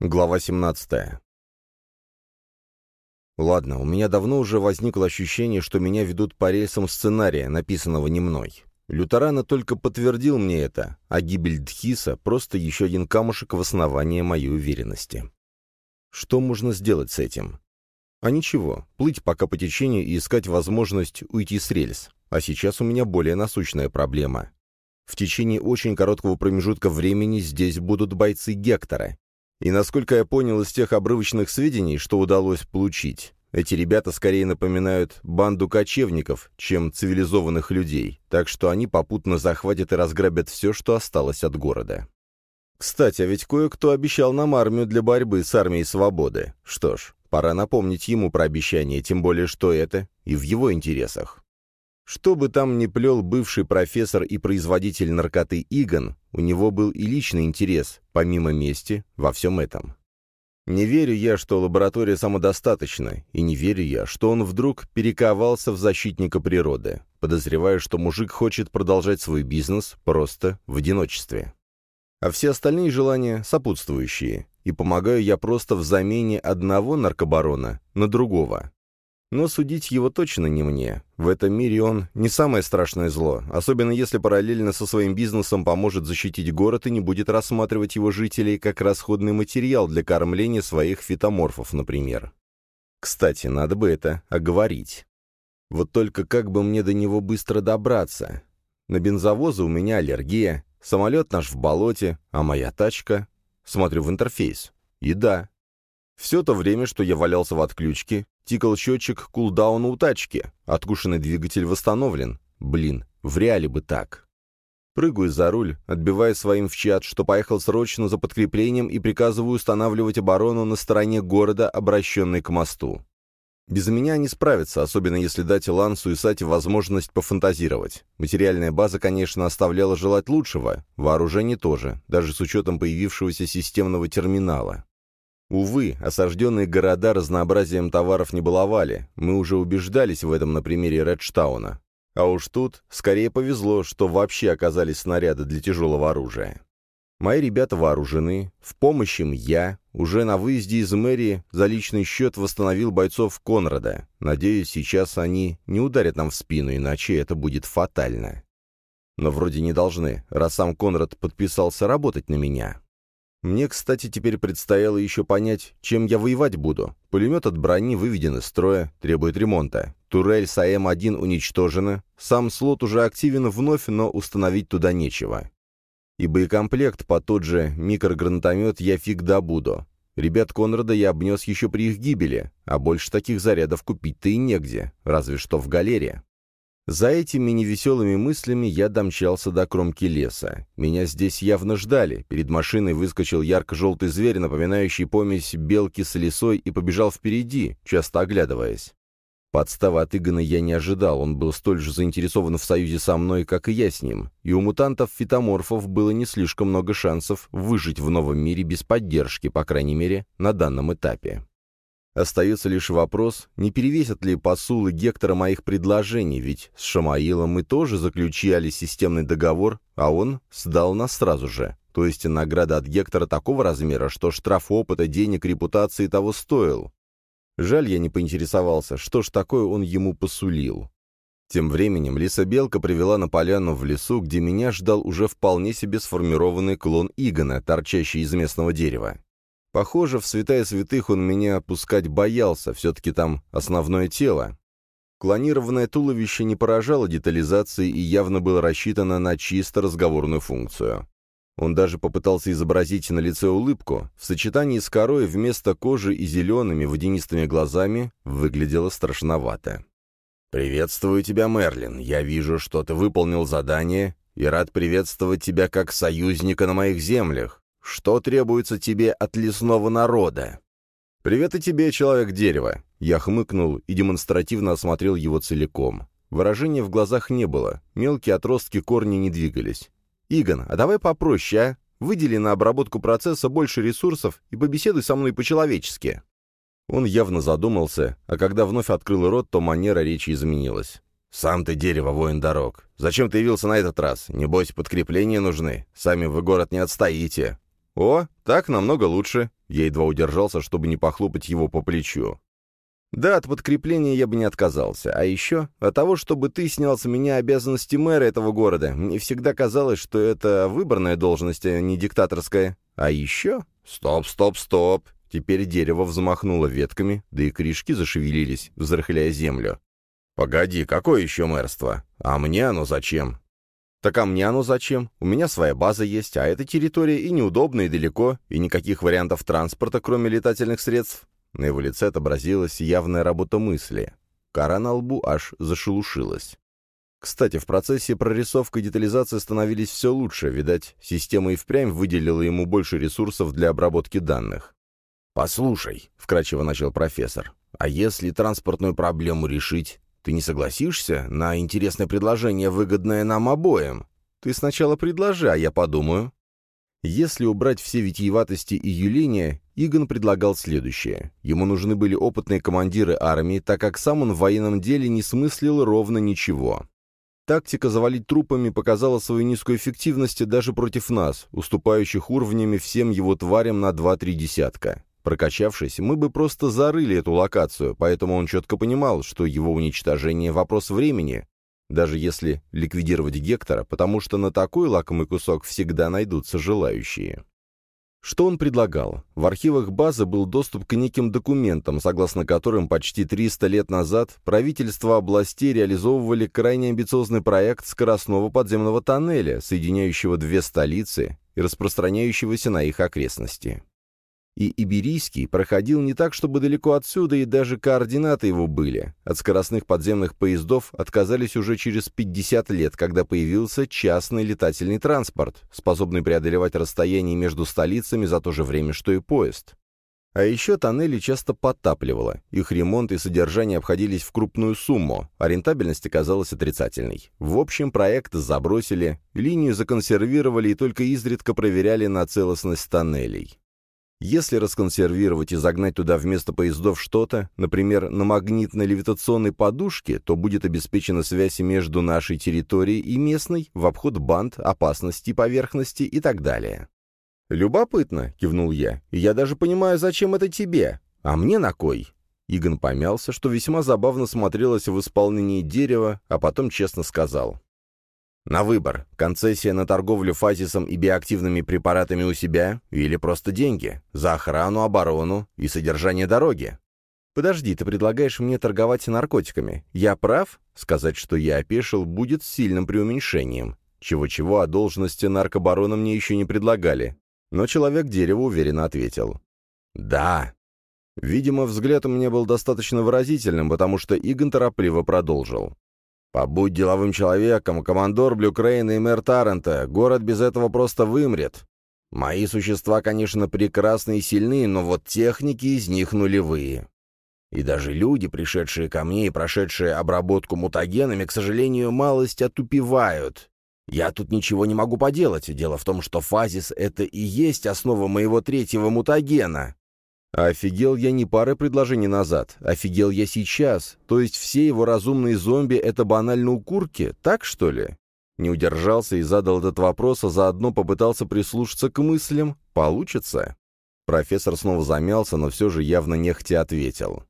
Глава 17. Ладно, у меня давно уже возникло ощущение, что меня ведут по рельсам сценария, написанного не мной. Лютерана только подтвердил мне это, а гибель Дхиса — просто еще один камушек в основании моей уверенности. Что можно сделать с этим? А ничего, плыть пока по течению и искать возможность уйти с рельс. А сейчас у меня более насущная проблема. В течение очень короткого промежутка времени здесь будут бойцы Гектора. И насколько я понял из тех обрывочных сведений, что удалось получить, эти ребята скорее напоминают банду кочевников, чем цивилизованных людей, так что они попутно захватят и разграбят все, что осталось от города. Кстати, а ведь кое-кто обещал нам армию для борьбы с армией свободы. Что ж, пора напомнить ему про обещание, тем более что это и в его интересах. Что бы там ни плел бывший профессор и производитель наркоты Игон, у него был и личный интерес, помимо мести, во всем этом. Не верю я, что лаборатория самодостаточна, и не верю я, что он вдруг перековался в защитника природы. Подозреваю, что мужик хочет продолжать свой бизнес просто в одиночестве. А все остальные желания сопутствующие, и помогаю я просто в замене одного наркобарона на другого. Но судить его точно не мне. В этом мире он не самое страшное зло, особенно если параллельно со своим бизнесом поможет защитить город и не будет рассматривать его жителей как расходный материал для кормления своих фитоморфов, например. Кстати, надо бы это оговорить. Вот только как бы мне до него быстро добраться? На бензовозы у меня аллергия, самолет наш в болоте, а моя тачка... Смотрю в интерфейс. И да, все то время, что я валялся в отключке, тикал счетчик кулдауна у тачки. Откушенный двигатель восстановлен. Блин, в реале бы так. Прыгаю за руль, отбивая своим в чат, что поехал срочно за подкреплением и приказываю устанавливать оборону на стороне города, обращенной к мосту. Без меня они справятся, особенно если дать Лансу и Сати возможность пофантазировать. Материальная база, конечно, оставляла желать лучшего, вооружение тоже, даже с учетом появившегося системного терминала. Увы, осажденные города разнообразием товаров не баловали, мы уже убеждались в этом на примере Редштауна. А уж тут скорее повезло, что вообще оказались снаряды для тяжелого оружия. Мои ребята вооружены, в помощь им я, уже на выезде из мэрии за личный счет восстановил бойцов Конрада. Надеюсь, сейчас они не ударят нам в спину, иначе это будет фатально. Но вроде не должны, раз сам Конрад подписался работать на меня. Мне, кстати, теперь предстояло еще понять, чем я воевать буду. Пулемет от брони выведен из строя, требует ремонта. Турель с АМ-1 уничтожена. Сам слот уже активен вновь, но установить туда нечего. И боекомплект по тот же микрогранатомет я фиг добуду. Ребят Конрада я обнес еще при их гибели, а больше таких зарядов купить-то и негде, разве что в галерее. За этими невеселыми мыслями я домчался до кромки леса. Меня здесь явно ждали. Перед машиной выскочил ярко-желтый зверь, напоминающий помесь белки с лисой, и побежал впереди, часто оглядываясь. Подставы от Игона я не ожидал, он был столь же заинтересован в союзе со мной, как и я с ним, и у мутантов-фитоморфов было не слишком много шансов выжить в новом мире без поддержки, по крайней мере, на данном этапе. Остается лишь вопрос, не перевесят ли посулы Гектора моих предложений, ведь с Шамаилом мы тоже заключали системный договор, а он сдал нас сразу же. То есть награда от Гектора такого размера, что штраф опыта, денег, репутации того стоил. Жаль, я не поинтересовался, что ж такое он ему посулил. Тем временем лиса-белка привела на поляну в лесу, где меня ждал уже вполне себе сформированный клон Игона, торчащий из местного дерева. Похоже, в святая святых он меня опускать боялся, все-таки там основное тело. Клонированное туловище не поражало детализацией и явно было рассчитано на чисто разговорную функцию. Он даже попытался изобразить на лице улыбку. В сочетании с корой вместо кожи и зелеными водянистыми глазами выглядело страшновато. «Приветствую тебя, Мерлин. Я вижу, что ты выполнил задание и рад приветствовать тебя как союзника на моих землях. Что требуется тебе от лесного народа?» «Привет и тебе, человек-дерево!» Я хмыкнул и демонстративно осмотрел его целиком. Выражения в глазах не было, мелкие отростки корни не двигались. «Игон, а давай попроще, а? Выдели на обработку процесса больше ресурсов и побеседуй со мной по-человечески». Он явно задумался, а когда вновь открыл рот, то манера речи изменилась. «Сам ты дерево, воин дорог. Зачем ты явился на этот раз? Небось, подкрепления нужны. Сами вы город не отстоите. «О, Так намного лучше. Я едва удержался, чтобы не похлопать его по плечу. Да, от подкрепления я бы не отказался. А еще от того, чтобы ты снял с меня обязанности мэра этого города. Мне всегда казалось, что это выборная должность, а не диктаторская. А еще... Стоп, стоп, стоп. Теперь дерево взмахнуло ветками, да и корешки зашевелились, взрыхляя землю. «Погоди, какое еще мэрство? А мне оно зачем?» «Так а мне оно зачем? У меня своя база есть, а эта территория и неудобна, и далеко, и никаких вариантов транспорта, кроме летательных средств. На его лице отобразилась явная работа мысли. Кора на лбу аж зашелушилась. Кстати, в процессе прорисовки и детализации становились все лучше, видать, система и впрямь выделила ему больше ресурсов для обработки данных. «Послушай», — вкратчиво начал профессор, — «а если транспортную проблему решить, ты не согласишься на интересное предложение, выгодное нам обоим? Ты сначала предложи, а я подумаю». Если убрать все витиеватости и юления, Игон предлагал следующее. Ему нужны были опытные командиры армии, так как сам он в военном деле не смыслил ровно ничего. Тактика завалить трупами показала свою низкую эффективность даже против нас, уступающих уровнями всем его тварям на 2-3 десятка. Прокачавшись, мы бы просто зарыли эту локацию, поэтому он четко понимал, что его уничтожение — вопрос времени, даже если ликвидировать Гектора, потому что на такой лакомый кусок всегда найдутся желающие. Что он предлагал? В архивах базы был доступ к неким документам, согласно которым почти 300 лет назад правительства областей реализовывали крайне амбициозный проект скоростного подземного тоннеля, соединяющего две столицы и распространяющегося на их окрестности и Иберийский проходил не так, чтобы далеко отсюда, и даже координаты его были. От скоростных подземных поездов отказались уже через 50 лет, когда появился частный летательный транспорт, способный преодолевать расстояние между столицами за то же время, что и поезд. А еще тоннели часто подтапливало, их ремонт и содержание обходились в крупную сумму, а рентабельность оказалась отрицательной. В общем, проект забросили, линию законсервировали и только изредка проверяли на целостность тоннелей. Если расконсервировать и загнать туда вместо поездов что-то, например, на магнитно-левитационной подушке, то будет обеспечена связь между нашей территорией и местной, в обход банд, опасности поверхности и так далее. «Любопытно», — кивнул я, — «я даже понимаю, зачем это тебе. А мне на кой?» Игон помялся, что весьма забавно смотрелось в исполнении дерева, а потом честно сказал. На выбор. Концессия на торговлю фазисом и биоактивными препаратами у себя или просто деньги. За охрану, оборону и содержание дороги. Подожди, ты предлагаешь мне торговать наркотиками. Я прав? Сказать, что я опешил, будет сильным преуменьшением. Чего-чего, а должности наркобарона мне еще не предлагали. Но человек-дерево уверенно ответил. «Да». Видимо, взгляд у меня был достаточно выразительным, потому что Игон торопливо продолжил. Побудь деловым человеком, командор Блюкрейна и мэр Таррента. Город без этого просто вымрет. Мои существа, конечно, прекрасны и сильны, но вот техники из них нулевые. И даже люди, пришедшие ко мне и прошедшие обработку мутагенами, к сожалению, малость отупевают. Я тут ничего не могу поделать. Дело в том, что фазис — это и есть основа моего третьего мутагена. Офигел я не пары предложений назад, офигел я сейчас. То есть все его разумные зомби — это банально укурки, так что ли? Не удержался и задал этот вопрос, а заодно попытался прислушаться к мыслям. Получится? Профессор снова замялся, но все же явно нехотя ответил.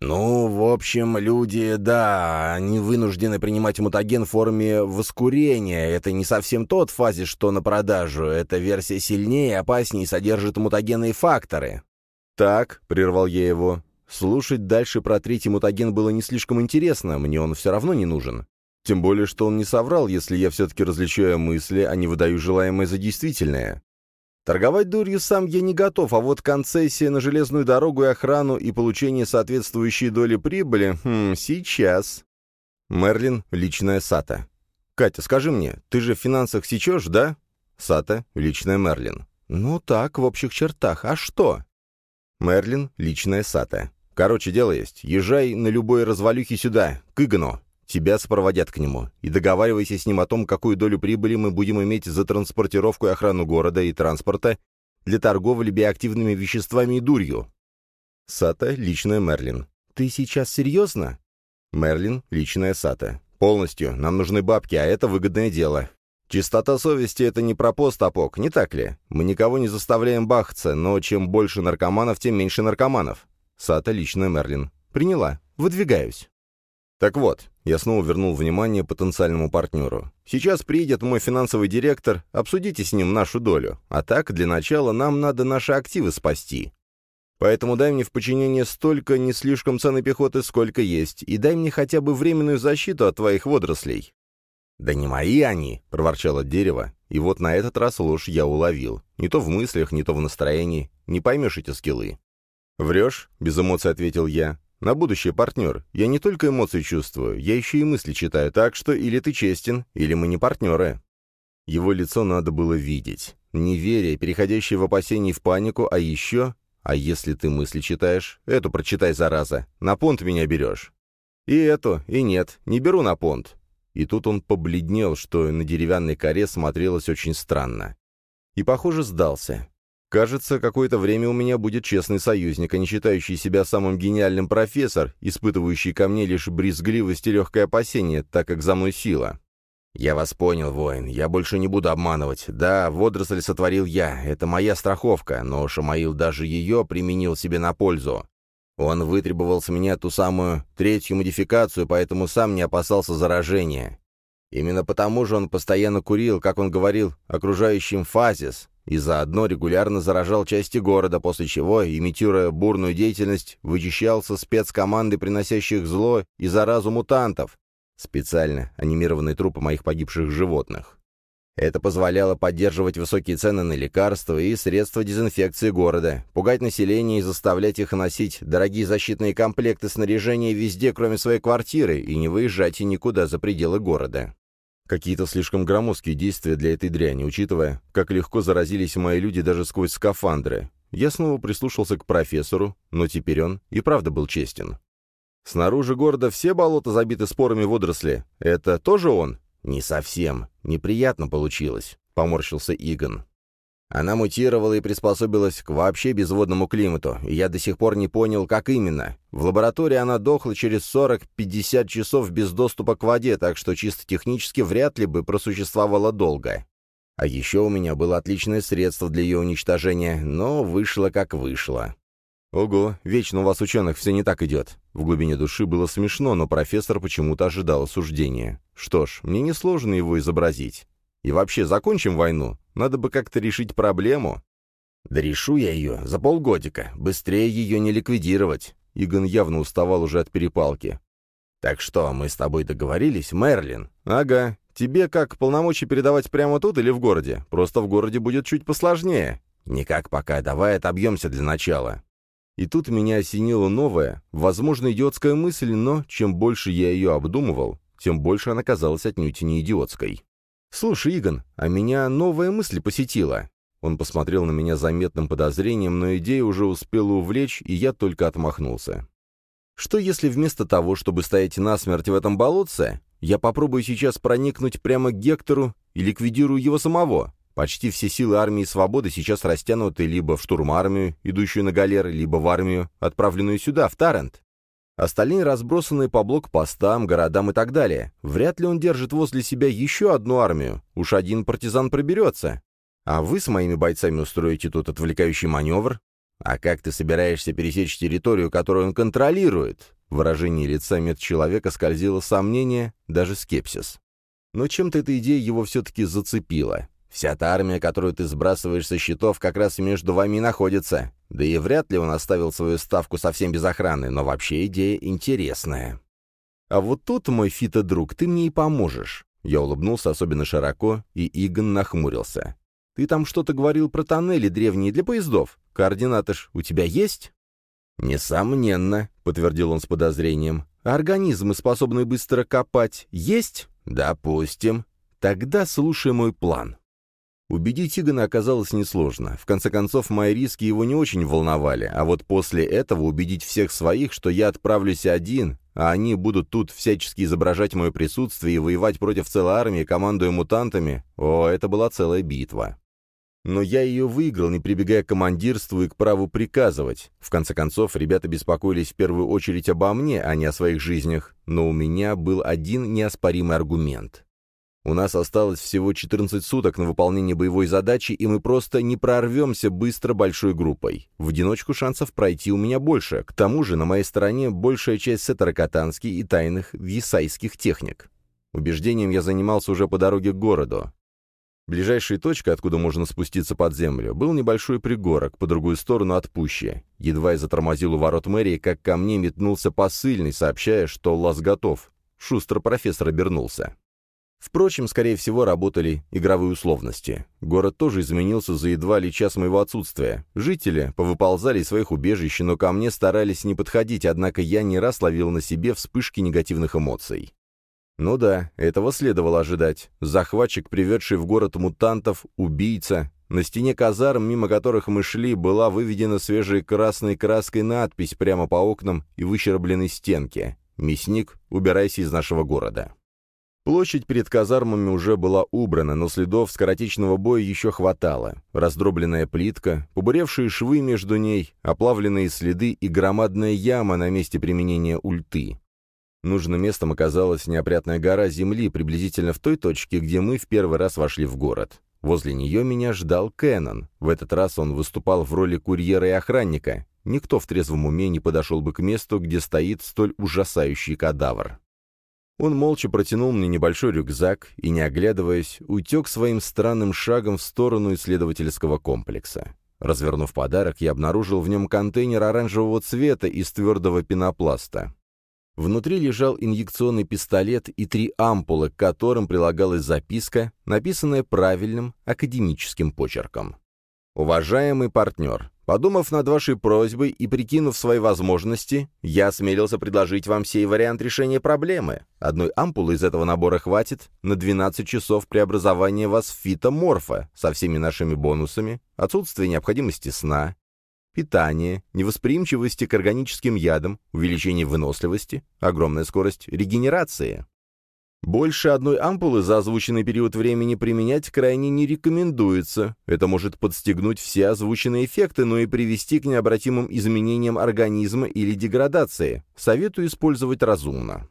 «Ну, в общем, люди, да, они вынуждены принимать мутаген в форме воскурения. Это не совсем тот фазе, что на продажу. Эта версия сильнее, опаснее и содержит мутагенные факторы. «Так», — прервал я его, — «слушать дальше про третий мутаген было не слишком интересно, мне он все равно не нужен. Тем более, что он не соврал, если я все-таки различаю мысли, а не выдаю желаемое за действительное. Торговать дурью сам я не готов, а вот концессия на железную дорогу и охрану и получение соответствующей доли прибыли, хм, сейчас». Мерлин — личная Сата. «Катя, скажи мне, ты же в финансах сечешь, да?» Сата — личная Мерлин. «Ну так, в общих чертах. А что?» Мерлин — личная Сата. Короче, дело есть. Езжай на любой развалюхе сюда, к Игону. Тебя сопроводят к нему. И договаривайся с ним о том, какую долю прибыли мы будем иметь за транспортировку и охрану города и транспорта для торговли биоактивными веществами и дурью. Сата — личная Мерлин. Ты сейчас серьезно? Мерлин — личная Сата. Полностью. Нам нужны бабки, а это выгодное дело. Чистота совести — это не про постапок, не так ли? Мы никого не заставляем бахаться, но чем больше наркоманов, тем меньше наркоманов. Сата лично Мерлин. Приняла. Выдвигаюсь. Так вот, я снова вернул внимание потенциальному партнеру. Сейчас приедет мой финансовый директор, обсудите с ним нашу долю. А так, для начала нам надо наши активы спасти. Поэтому дай мне в подчинение столько не слишком ценной пехоты, сколько есть, и дай мне хотя бы временную защиту от твоих водорослей». «Да не мои они!» — проворчало дерево, и вот на этот раз ложь я уловил. Не то в мыслях, не то в настроении. Не поймешь эти скиллы. «Врешь?» — без эмоций ответил я. «На будущее, партнер. Я не только эмоции чувствую, я еще и мысли читаю, так что или ты честен, или мы не партнеры». Его лицо надо было видеть. Неверие, переходящее в опасение и в панику, а еще а если ты мысли читаешь, эту прочитай, зараза. На понт меня берешь. И эту, и нет, не беру на понт. И тут он побледнел, что на деревянной коре смотрелось очень странно. И, похоже, сдался. Кажется, какое-то время у меня будет честный союзник, а не считающий себя самым гениальным профессор, испытывающий ко мне лишь брезгливость и легкое опасение, так как за мной сила. «Я вас понял, воин. Я больше не буду обманывать. Да, водоросль сотворил я. Это моя страховка, но Шамаил даже ее применил себе на пользу. Он вытребовал с меня ту самую третью модификацию, поэтому сам не опасался заражения. Именно потому же он постоянно курил, как он говорил, окружающим фазис, и заодно регулярно заражал части города, после чего, имитируя бурную деятельность, вычищался спецкоманды, приносящих зло и заразу мутантов, Специально анимированные трупы моих погибших животных. Это позволяло поддерживать высокие цены на лекарства и средства дезинфекции города, пугать население и заставлять их носить дорогие защитные комплекты снаряжения везде, кроме своей квартиры, и не выезжать никуда за пределы города. Какие-то слишком громоздкие действия для этой дряни, учитывая, как легко заразились мои люди даже сквозь скафандры. Я снова прислушался к профессору, но теперь он и правда был честен. Снаружи города все болота забиты спорами водоросли. Это тоже он? Не совсем. Неприятно получилось, поморщился Игон. Она мутировала и приспособилась к вообще безводному климату, и я до сих пор не понял, как именно. В лаборатории она дохла через 40-50 часов без доступа к воде, так что чисто технически вряд ли бы просуществовала долго. А еще у меня было отличное средство для ее уничтожения, но вышло как вышло. «Ого, вечно у вас, ученых, все не так идет». В глубине души было смешно, но профессор почему-то ожидал осуждения. Что ж, мне несложно его изобразить. И вообще, закончим войну. Надо бы как-то решить проблему. Да решу я ее за полгодика. Быстрее ее не ликвидировать. Игон явно уставал уже от перепалки. «Так что, мы с тобой договорились, Мерлин?» «Ага. Тебе как, полномочия передавать прямо тут или в городе? Просто в городе будет чуть посложнее». «Никак пока. Давай отобьемся для начала». И тут меня осенила новая, возможно, идиотская мысль, но чем больше я ее обдумывал, тем больше она казалась отнюдь не идиотской. «Слушай, Игон, а меня новая мысль посетила». Он посмотрел на меня заметным подозрением, но идея уже успела увлечь, и я только отмахнулся. «Что если вместо того, чтобы стоять насмерть в этом болотце, я попробую сейчас проникнуть прямо к Гектору и ликвидирую его самого? Почти все силы армии свободы сейчас растянуты либо в штурм-армию, идущую на галеры, либо в армию, отправленную сюда, в Тарент. Остальные разбросаны по блокпостам, городам и так далее. Вряд ли он держит возле себя еще одну армию. Уж один партизан проберется. А вы с моими бойцами устроите тут отвлекающий маневр? А как ты собираешься пересечь территорию, которую он контролирует? В выражении лица медчеловека скользило сомнение, даже скепсис. Но чем-то эта идея его все-таки зацепила. Вся та армия, которую ты сбрасываешь со счетов, как раз между вами находится. Да и вряд ли он оставил свою ставку совсем без охраны, но вообще идея интересная. А вот тут, мой фито-друг, ты мне и поможешь. Я улыбнулся особенно широко, и Игон нахмурился. «Ты там что-то говорил про тоннели древние для поездов. Координаты ж у тебя есть?» «Несомненно», — подтвердил он с подозрением. «Организмы, способные быстро копать, есть?» «Допустим. Тогда слушай мой план». Убедить Игона оказалось несложно. В конце концов, мои риски его не очень волновали, а вот после этого убедить всех своих, что я отправлюсь один, а они будут тут всячески изображать мое присутствие и воевать против целой армии, командуя мутантами, о, это была целая битва. Но я ее выиграл, не прибегая к командирству и к праву приказывать. В конце концов, ребята беспокоились в первую очередь обо мне, а не о своих жизнях, но у меня был один неоспоримый аргумент. У нас осталось всего 14 суток на выполнение боевой задачи, и мы просто не прорвемся быстро большой группой. В одиночку шансов пройти у меня больше. К тому же на моей стороне большая часть сетаракатанских и тайных висайских техник. Убеждением я занимался уже по дороге к городу. Ближайшей точкой, откуда можно спуститься под землю, был небольшой пригорок по другую сторону от пущи. Едва я затормозил у ворот мэрии, как ко мне метнулся посыльный, сообщая, что лаз готов. Шустро профессор обернулся. Впрочем, скорее всего, работали игровые условности. Город тоже изменился за едва ли час моего отсутствия. Жители повыползали из своих убежищ, но ко мне старались не подходить, однако я не раз ловил на себе вспышки негативных эмоций. Ну да, этого следовало ожидать. Захватчик, приведший в город мутантов, убийца. На стене казарм, мимо которых мы шли, была выведена свежей красной краской надпись прямо по окнам и выщербленной стенке. «Мясник, убирайся из нашего города». Площадь перед казармами уже была убрана, но следов скоротечного боя еще хватало. Раздробленная плитка, побуревшие швы между ней, оплавленные следы и громадная яма на месте применения ульты. Нужным местом оказалась неопрятная гора земли, приблизительно в той точке, где мы в первый раз вошли в город. Возле нее меня ждал Кэннон. В этот раз он выступал в роли курьера и охранника. Никто в трезвом уме не подошел бы к месту, где стоит столь ужасающий кадавр. Он молча протянул мне небольшой рюкзак и, не оглядываясь, утек своим странным шагом в сторону исследовательского комплекса. Развернув подарок, я обнаружил в нем контейнер оранжевого цвета из твердого пенопласта. Внутри лежал инъекционный пистолет и три ампулы, к которым прилагалась записка, написанная правильным академическим почерком. «Уважаемый партнер, подумав над вашей просьбой и прикинув свои возможности, я осмелился предложить вам сей вариант решения проблемы. Одной ампулы из этого набора хватит на 12 часов преобразования вас в фитоморфа со всеми нашими бонусами, отсутствие необходимости сна, питание, невосприимчивости к органическим ядам, увеличение выносливости, огромная скорость регенерации. Больше одной ампулы за озвученный период времени применять крайне не рекомендуется. Это может подстегнуть все озвученные эффекты, но и привести к необратимым изменениям организма или деградации. Советую использовать разумно.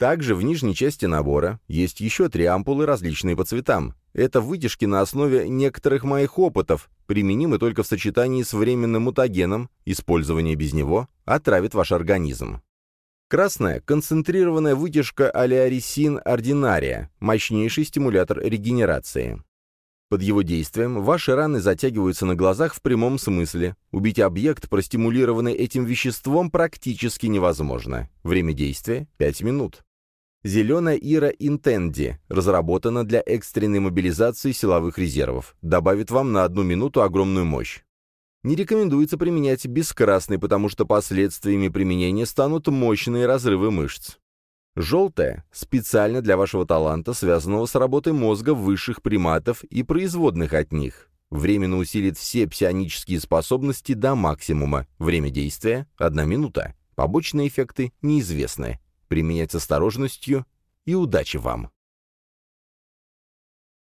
Также в нижней части набора есть еще три ампулы, различные по цветам. Это вытяжки на основе некоторых моих опытов, применимы только в сочетании с временным мутагеном, использование без него отравит ваш организм. Красная – концентрированная вытяжка алиарисин ординария, мощнейший стимулятор регенерации. Под его действием ваши раны затягиваются на глазах в прямом смысле. Убить объект, простимулированный этим веществом, практически невозможно. Время действия – 5 минут. Зеленая Ира Интенди разработана для экстренной мобилизации силовых резервов. Добавит вам на одну минуту огромную мощь. Не рекомендуется применять бескрасный, потому что последствиями применения станут мощные разрывы мышц. Желтая – специально для вашего таланта, связанного с работой мозга высших приматов и производных от них. Временно усилит все псионические способности до максимума. Время действия – одна минута. Побочные эффекты неизвестны применять с осторожностью и удачи вам!